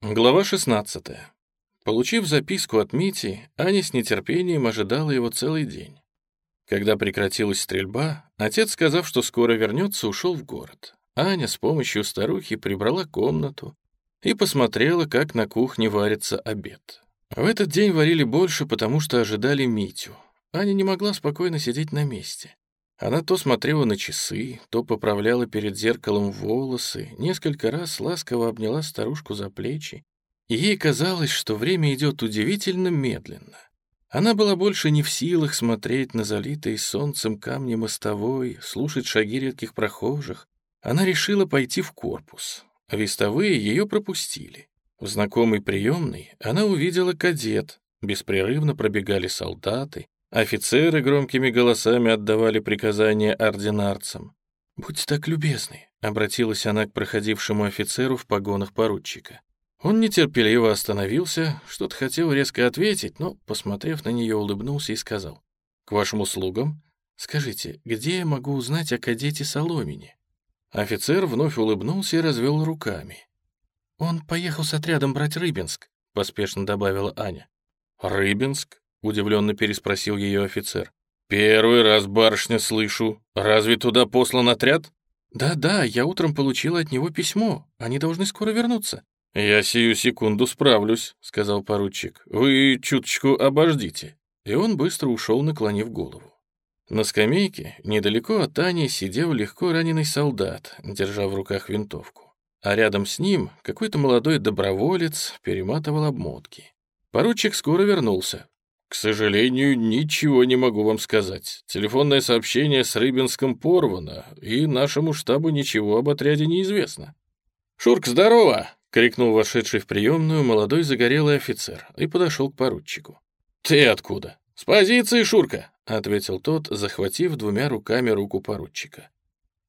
Глава 16. Получив записку от Мити, Аня с нетерпением ожидала его целый день. Когда прекратилась стрельба, отец, сказав, что скоро вернется, ушел в город. Аня с помощью старухи прибрала комнату и посмотрела, как на кухне варится обед. В этот день варили больше, потому что ожидали Митю. Аня не могла спокойно сидеть на месте. Она то смотрела на часы, то поправляла перед зеркалом волосы, несколько раз ласково обняла старушку за плечи, и ей казалось, что время идет удивительно медленно. Она была больше не в силах смотреть на залитые солнцем камни мостовой, слушать шаги редких прохожих. Она решила пойти в корпус. Вестовые ее пропустили. В знакомой приемной она увидела кадет. Беспрерывно пробегали солдаты, Офицеры громкими голосами отдавали приказания ординарцам. «Будьте так любезны», — обратилась она к проходившему офицеру в погонах поручика. Он нетерпеливо остановился, что-то хотел резко ответить, но, посмотрев на нее, улыбнулся и сказал. «К вашим услугам. Скажите, где я могу узнать о кадете Соломине?» Офицер вновь улыбнулся и развел руками. «Он поехал с отрядом брать Рыбинск», — поспешно добавила Аня. «Рыбинск?» — удивленно переспросил ее офицер. «Первый раз, барышня, слышу. Разве туда послан отряд?» «Да-да, я утром получила от него письмо. Они должны скоро вернуться». «Я сию секунду справлюсь», — сказал поручик. «Вы чуточку обождите». И он быстро ушел, наклонив голову. На скамейке, недалеко от Ани, сидел легко раненый солдат, держа в руках винтовку. А рядом с ним какой-то молодой доброволец перематывал обмотки. Поручик скоро вернулся. «К сожалению, ничего не могу вам сказать. Телефонное сообщение с Рыбинском порвано, и нашему штабу ничего об отряде не известно». «Шурк, здорово!» — крикнул вошедший в приемную молодой загорелый офицер и подошел к поручику. «Ты откуда?» «С позиции, Шурка!» — ответил тот, захватив двумя руками руку поручика.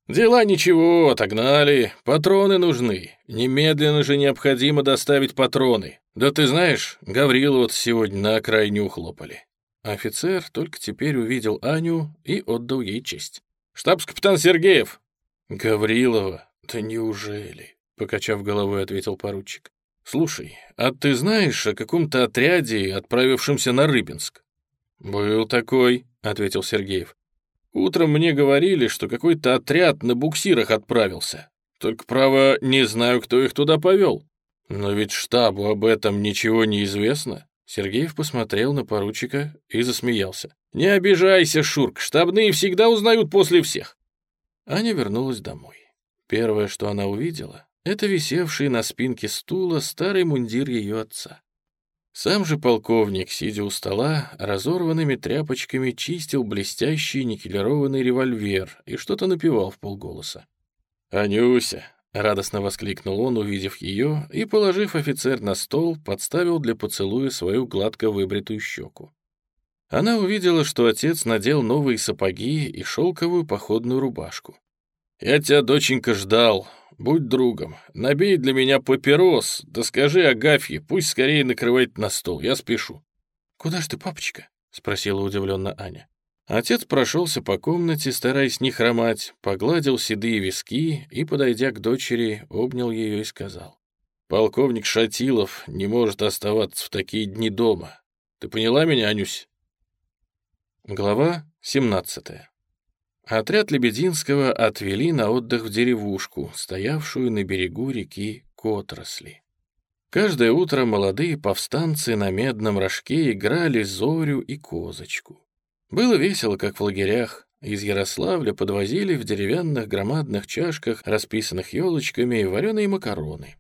«Дела ничего, отогнали. Патроны нужны. Немедленно же необходимо доставить патроны. Да ты знаешь, Гаврилова сегодня на окраине ухлопали». Офицер только теперь увидел Аню и отдал ей честь. «Штабс-капитан Сергеев!» «Гаврилова? Да неужели?» — покачав головой, ответил поручик. «Слушай, а ты знаешь о каком-то отряде, отправившемся на Рыбинск?» «Был такой», — ответил Сергеев. Утром мне говорили, что какой-то отряд на буксирах отправился. Только, право, не знаю, кто их туда повел. Но ведь штабу об этом ничего не известно. Сергеев посмотрел на поручика и засмеялся. «Не обижайся, Шурк, штабные всегда узнают после всех». Аня вернулась домой. Первое, что она увидела, это висевший на спинке стула старый мундир ее отца. Сам же полковник, сидя у стола, разорванными тряпочками чистил блестящий никелированный револьвер и что-то напевал в полголоса. «Анюся!» — радостно воскликнул он, увидев ее, и, положив офицер на стол, подставил для поцелуя свою гладко выбритую щеку. Она увидела, что отец надел новые сапоги и шелковую походную рубашку. «Я тебя, доченька, ждал будь другом, набей для меня папирос, да скажи Агафье, пусть скорее накрывает на стол, я спешу». «Куда ж ты, папочка?» — спросила удивленно Аня. Отец прошелся по комнате, стараясь не хромать, погладил седые виски и, подойдя к дочери, обнял ее и сказал. «Полковник Шатилов не может оставаться в такие дни дома. Ты поняла меня, Анюсь?» Глава семнадцатая. Отряд Лебединского отвели на отдых в деревушку, стоявшую на берегу реки Котросли. Каждое утро молодые повстанцы на медном рожке играли зорю и козочку. Было весело, как в лагерях. Из Ярославля подвозили в деревянных громадных чашках, расписанных елочками, вареные макароны.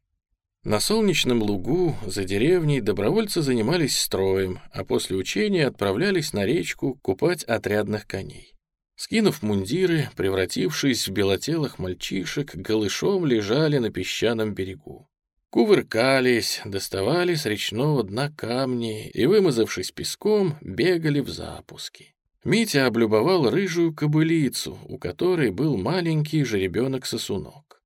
На солнечном лугу за деревней добровольцы занимались строем, а после учения отправлялись на речку купать отрядных коней. Скинув мундиры, превратившись в белотелых мальчишек, голышом лежали на песчаном берегу. Кувыркались, доставали с речного дна камни и, вымазавшись песком, бегали в запуски. Митя облюбовал рыжую кобылицу, у которой был маленький жеребенок-сосунок.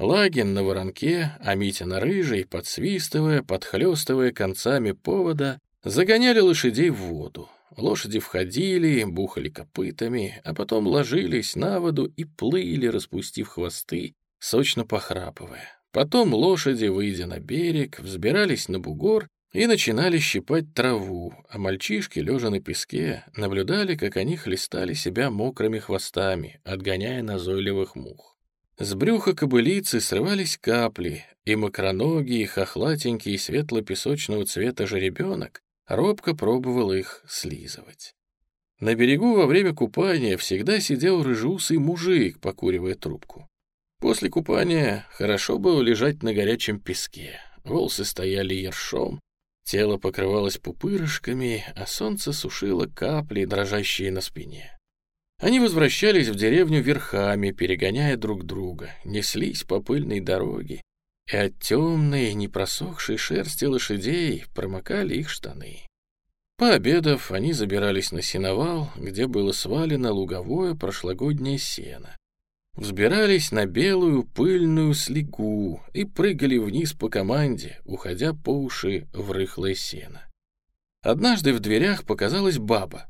Лагин на воронке, а Митя на рыжей, подсвистывая, подхлёстывая концами повода, загоняли лошадей в воду. Лошади входили, бухали копытами, а потом ложились на воду и плыли, распустив хвосты, сочно похрапывая. Потом лошади, выйдя на берег, взбирались на бугор и начинали щипать траву, а мальчишки, лежа на песке, наблюдали, как они хлестали себя мокрыми хвостами, отгоняя назойливых мух. С брюха кобылицы срывались капли, и мокроногий, хохлатенький, светло-песочного цвета жеребенок робко пробовал их слизывать. На берегу во время купания всегда сидел рыжусый мужик, покуривая трубку. После купания хорошо было лежать на горячем песке. Волосы стояли ершом, тело покрывалось пупырышками, а солнце сушило капли, дрожащие на спине. Они возвращались в деревню верхами, перегоняя друг друга, неслись по пыльной дороге, и от темной, непросохшей шерсти лошадей промокали их штаны. Пообедав, они забирались на сеновал, где было свалено луговое прошлогоднее сено. Взбирались на белую пыльную слегу и прыгали вниз по команде, уходя по уши в рыхлое сено. Однажды в дверях показалась баба.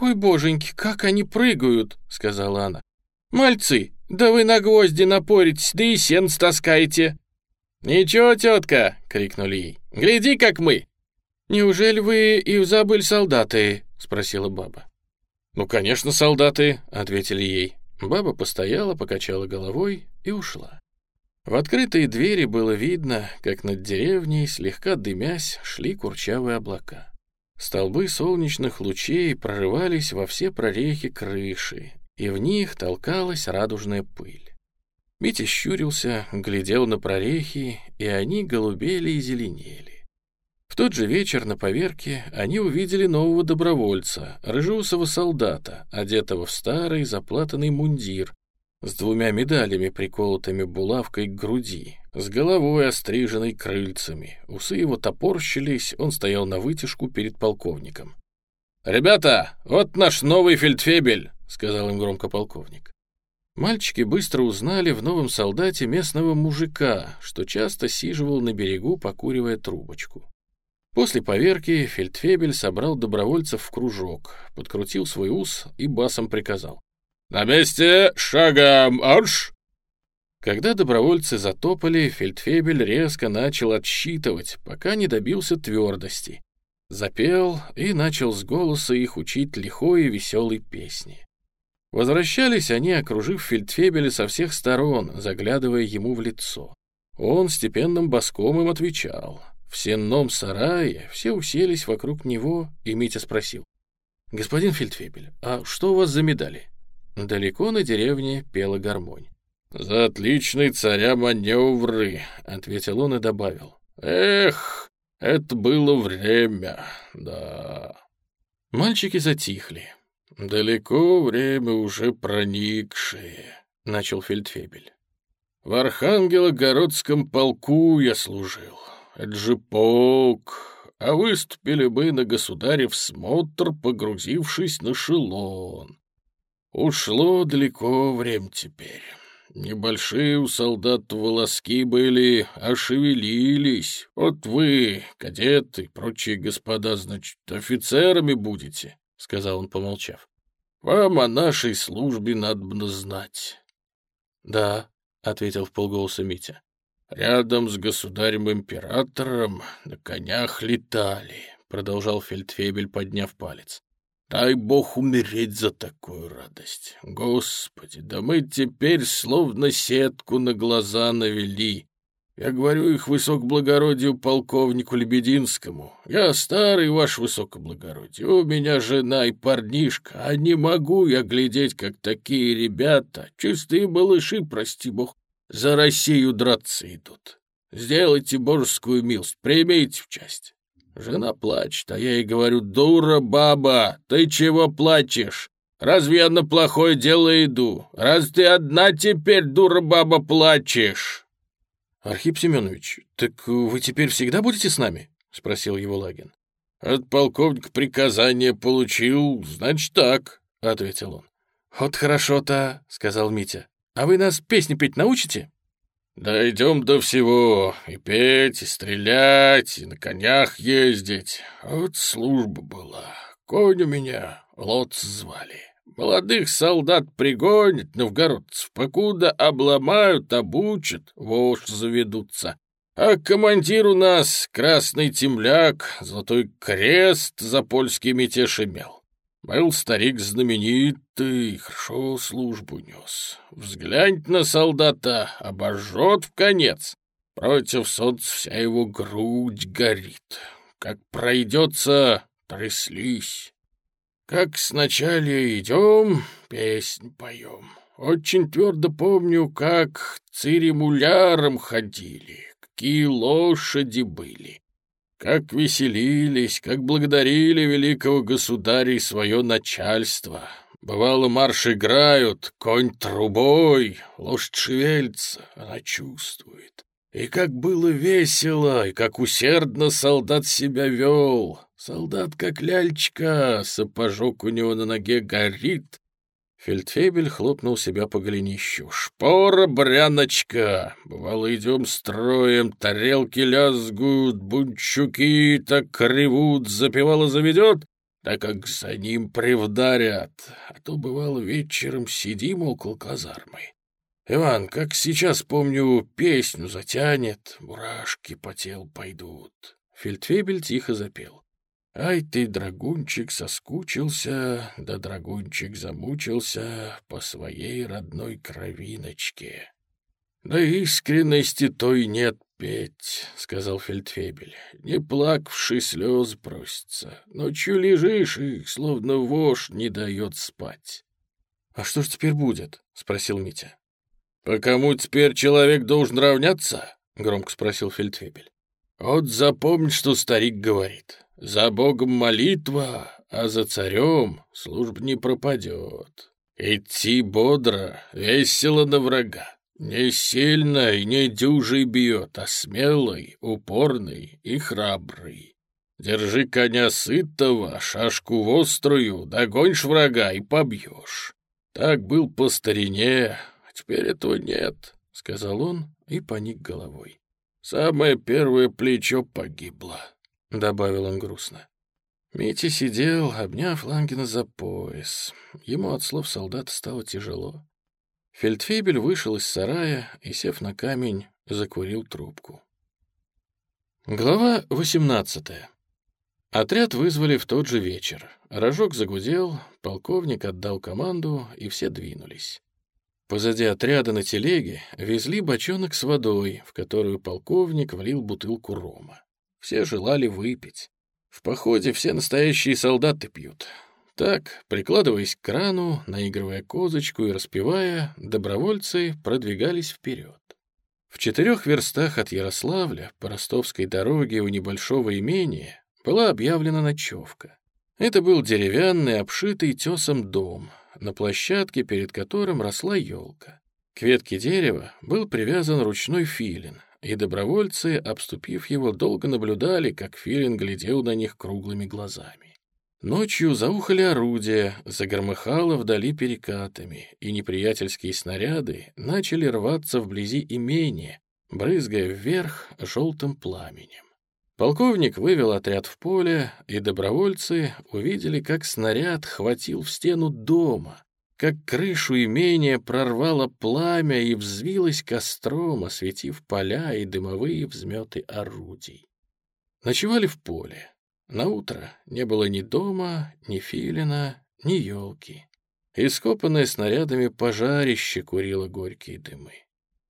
«Ой, боженьки, как они прыгают!» — сказала она. «Мальцы, да вы на гвозди напоритесь, да и сен стаскаете!» «Ничего, тетка!» — крикнули ей. «Гляди, как мы!» «Неужели вы и забыли солдаты?» — спросила баба. «Ну, конечно, солдаты», — ответили ей. Баба постояла, покачала головой и ушла. В открытые двери было видно, как над деревней, слегка дымясь, шли курчавые облака. Столбы солнечных лучей прорывались во все прорехи крыши, и в них толкалась радужная пыль. Митя щурился, глядел на прорехи, и они голубели и зеленели. В тот же вечер на поверке они увидели нового добровольца, рыжеусого солдата, одетого в старый заплатанный мундир, с двумя медалями, приколотыми булавкой к груди, с головой остриженной крыльцами. Усы его топорщились, он стоял на вытяжку перед полковником. «Ребята, вот наш новый фельдфебель», — сказал им громко полковник. Мальчики быстро узнали в новом солдате местного мужика, что часто сиживал на берегу, покуривая трубочку. После поверки фельдфебель собрал добровольцев в кружок, подкрутил свой ус и басом приказал. «На месте! Шагом! Арш!» Когда добровольцы затопали, фельдфебель резко начал отсчитывать, пока не добился твердости. Запел и начал с голоса их учить лихой и веселой песни. Возвращались они, окружив фельдфебеля со всех сторон, заглядывая ему в лицо. Он степенным боском им отвечал — в сенном сарае все уселись вокруг него, и Митя спросил. «Господин Фельдфебель, а что у вас за медали?» Далеко на деревне пела гармонь. «За отличный царя маневры», — ответил он и добавил. «Эх, это было время, да». Мальчики затихли. «Далеко время уже проникшее», — начал Фельдфебель. «В Архангелогородском полку я служил. Полк, а выступили бы на государев смотр, погрузившись на шелон. Ушло далеко время теперь. Небольшие у солдат волоски были, ошевелились. Вот вы, кадеты прочие господа, значит, офицерами будете, — сказал он, помолчав. Вам о нашей службе надо знать. — Да, — ответил в полголоса Митя. Рядом с государем-императором на конях летали, продолжал фельдфебель, подняв палец. Дай бог умереть за такую радость. Господи, да мы теперь словно сетку на глаза навели. Я говорю их высокоблагородию полковнику Лебединскому. Я старый, ваш высокоблагородие. У меня жена и парнишка, а не могу я глядеть, как такие ребята, чистые малыши, прости бог, за Россию драться идут. Сделайте божескую милость, примите в часть. Жена плачет, а я ей говорю, дура баба, ты чего плачешь? Разве я на плохое дело иду? Раз ты одна теперь, дура баба, плачешь? Архип Семенович, так вы теперь всегда будете с нами? Спросил его Лагин. От полковника приказание получил, значит так, ответил он. Вот хорошо-то, сказал Митя. А вы нас песни петь научите?» «Дойдем до всего. И петь, и стрелять, и на конях ездить. Вот служба была. Конь у меня, лот звали. Молодых солдат пригонят, новгородцев, покуда обломают, обучат, вошь заведутся. А командир у нас красный темляк, золотой крест за польский мятеж имел. Был старик знаменитый, хорошо службу нес. Взглянь на солдата, обожжет в конец. Против солнца вся его грудь горит. Как пройдется, тряслись. Как сначала идем, песнь поем. Очень твердо помню, как циремуляром ходили, какие лошади были. Как веселились, как благодарили великого государя и свое начальство. Бывало, марш играют, конь трубой, лошадь шевельется, она чувствует. И как было весело, и как усердно солдат себя вел. Солдат как сапожок у него на ноге горит, Фельдфебель хлопнул себя по голенищу. «Шпора, бряночка! Бывало, идем строем, тарелки лязгуют, бунчуки так ревут, запевало заведет, так как за ним привдарят. А то, бывало, вечером сидим около казармы. Иван, как сейчас помню, песню затянет, мурашки по телу пойдут». Фельдфебель тихо запел. Ай ты, драгунчик, соскучился, да драгунчик замучился по своей родной кровиночке. Да искренности той нет петь, — сказал Фельдфебель. Не плакавший слез просится. Ночью лежишь и, словно вошь, не дает спать. — А что ж теперь будет? — спросил Митя. — По кому теперь человек должен равняться? — громко спросил Фельдфебель. — Вот запомни, что старик говорит. За Богом молитва, а за царем служба не пропадет. Идти бодро, весело на врага. Не сильно и не дюжий бьет, а смелый, упорный и храбрый. Держи коня сытого, шашку вострую, догонишь врага и побьешь. Так был по старине, а теперь этого нет, — сказал он и поник головой. Самое первое плечо погибло. — добавил он грустно. Митя сидел, обняв Лангина за пояс. Ему от слов солдата стало тяжело. Фельдфебель вышел из сарая и, сев на камень, закурил трубку. Глава 18 Отряд вызвали в тот же вечер. Рожок загудел, полковник отдал команду, и все двинулись. Позади отряда на телеге везли бочонок с водой, в которую полковник влил бутылку рома. Все желали выпить. В походе все настоящие солдаты пьют. Так, прикладываясь к крану, наигрывая козочку и распевая, добровольцы продвигались вперед. В четырех верстах от Ярославля по ростовской дороге у небольшого имения была объявлена ночевка. Это был деревянный, обшитый тесом дом, на площадке, перед которым росла елка. К ветке дерева был привязан ручной филин, и добровольцы, обступив его, долго наблюдали, как Филин глядел на них круглыми глазами. Ночью заухали орудия, загромыхало вдали перекатами, и неприятельские снаряды начали рваться вблизи имения, брызгая вверх желтым пламенем. Полковник вывел отряд в поле, и добровольцы увидели, как снаряд хватил в стену дома, как крышу имения прорвало пламя и взвилось костром, осветив поля и дымовые взметы орудий. Ночевали в поле. На утро не было ни дома, ни филина, ни елки. Ископанное снарядами пожарище курило горькие дымы.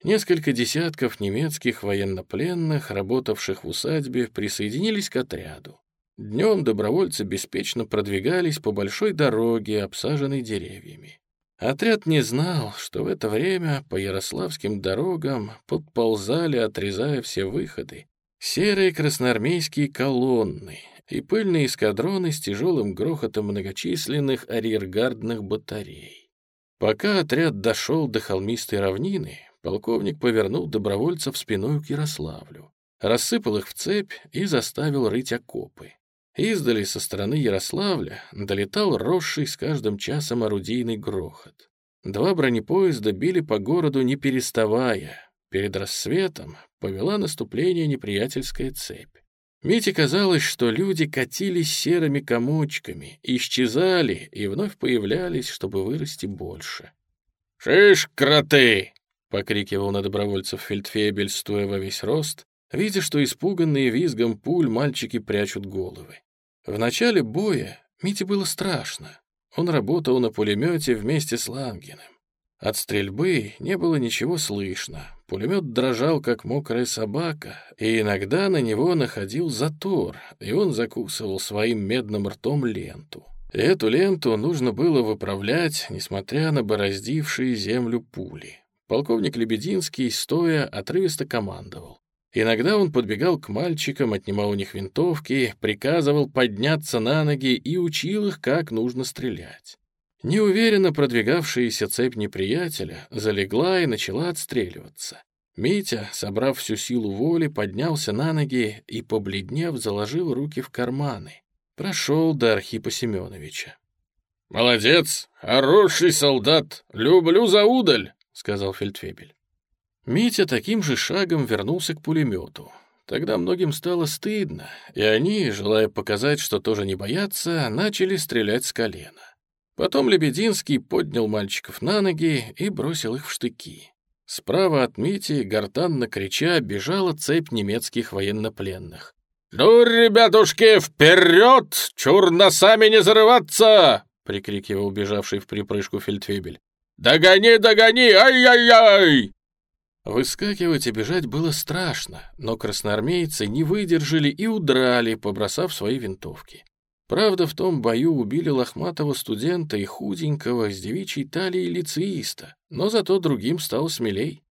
Несколько десятков немецких военнопленных, работавших в усадьбе, присоединились к отряду. Днем добровольцы беспечно продвигались по большой дороге, обсаженной деревьями. Отряд не знал, что в это время по ярославским дорогам подползали, отрезая все выходы, серые красноармейские колонны и пыльные эскадроны с тяжелым грохотом многочисленных арьергардных батарей. Пока отряд дошел до холмистой равнины, полковник повернул добровольцев спиной к Ярославлю, рассыпал их в цепь и заставил рыть окопы. Издали со стороны Ярославля долетал росший с каждым часом орудийный грохот. Два бронепоезда били по городу не переставая. Перед рассветом повела наступление неприятельская цепь. Мите казалось, что люди катились серыми комочками, исчезали и вновь появлялись, чтобы вырасти больше. «Шиш, кроты!» — покрикивал на добровольцев фельдфебель, стоя во весь рост, видя, что испуганные визгом пуль мальчики прячут головы. В начале боя Мите было страшно. Он работал на пулемете вместе с Лангиным. От стрельбы не было ничего слышно. Пулемет дрожал, как мокрая собака, и иногда на него находил затор, и он закусывал своим медным ртом ленту. Эту ленту нужно было выправлять, несмотря на бороздившие землю пули. Полковник Лебединский, стоя, отрывисто командовал. Иногда он подбегал к мальчикам, отнимал у них винтовки, приказывал подняться на ноги и учил их, как нужно стрелять. Неуверенно продвигавшаяся цепь неприятеля залегла и начала отстреливаться. Митя, собрав всю силу воли, поднялся на ноги и, побледнев, заложил руки в карманы. Прошел до Архипа Семеновича. «Молодец! Хороший солдат! Люблю за удаль!» — сказал фельдфебель. Митя таким же шагом вернулся к пулемету. Тогда многим стало стыдно, и они, желая показать, что тоже не боятся, начали стрелять с колена. Потом Лебединский поднял мальчиков на ноги и бросил их в штыки. Справа от Мити, гортанно крича, бежала цепь немецких военнопленных. «Ну, ребятушки, вперед! Чур носами не зарываться!» — прикрикивал бежавший в припрыжку фельдфебель. «Догони, догони! Ай-яй-яй!» Выскакивать и бежать было страшно, но красноармейцы не выдержали и удрали, побросав свои винтовки. Правда, в том бою убили лохматого студента и худенького с девичьей талией лицеиста, но зато другим стал смелей.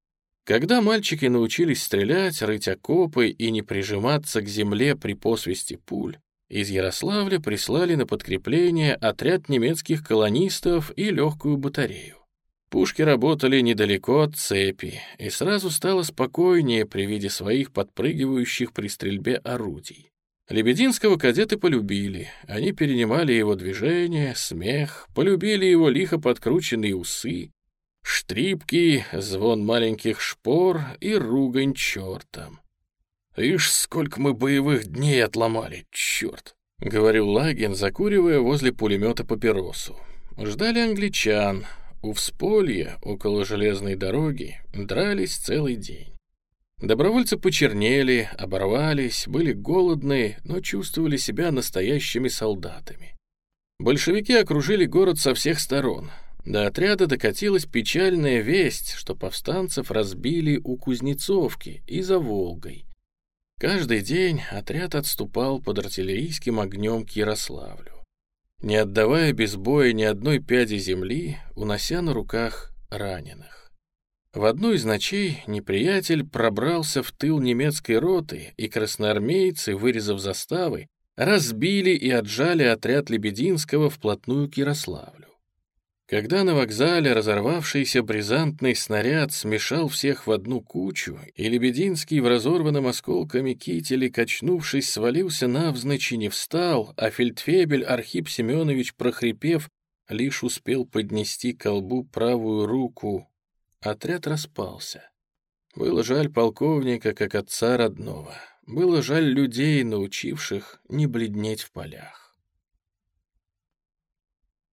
Когда мальчики научились стрелять, рыть окопы и не прижиматься к земле при посвисте пуль, из Ярославля прислали на подкрепление отряд немецких колонистов и легкую батарею. Пушки работали недалеко от цепи, и сразу стало спокойнее при виде своих подпрыгивающих при стрельбе орудий. Лебединского кадеты полюбили. Они перенимали его движения, смех, полюбили его лихо подкрученные усы, штрипки, звон маленьких шпор и ругань чертом. «Ишь, сколько мы боевых дней отломали, черт!» — говорил Лагин, закуривая возле пулемета папиросу. Ждали англичан. У всполья, около железной дороги, дрались целый день. Добровольцы почернели, оборвались, были голодные, но чувствовали себя настоящими солдатами. Большевики окружили город со всех сторон. До отряда докатилась печальная весть, что повстанцев разбили у Кузнецовки и за Волгой. Каждый день отряд отступал под артиллерийским огнем к Ярославлю, не отдавая без боя ни одной пяди земли, унося на руках раненых. В одну из ночей неприятель пробрался в тыл немецкой роты, и красноармейцы, вырезав заставы, разбили и отжали отряд Лебединского вплотную к Ярославлю. Когда на вокзале разорвавшийся бризантный снаряд смешал всех в одну кучу, и Лебединский в разорванном осколками кителе, качнувшись, свалился навзничь и не встал, а фельдфебель Архип Семенович, прохрипев, лишь успел поднести к колбу правую руку, Отряд распался. Было жаль полковника, как отца родного. Было жаль людей, научивших не бледнеть в полях.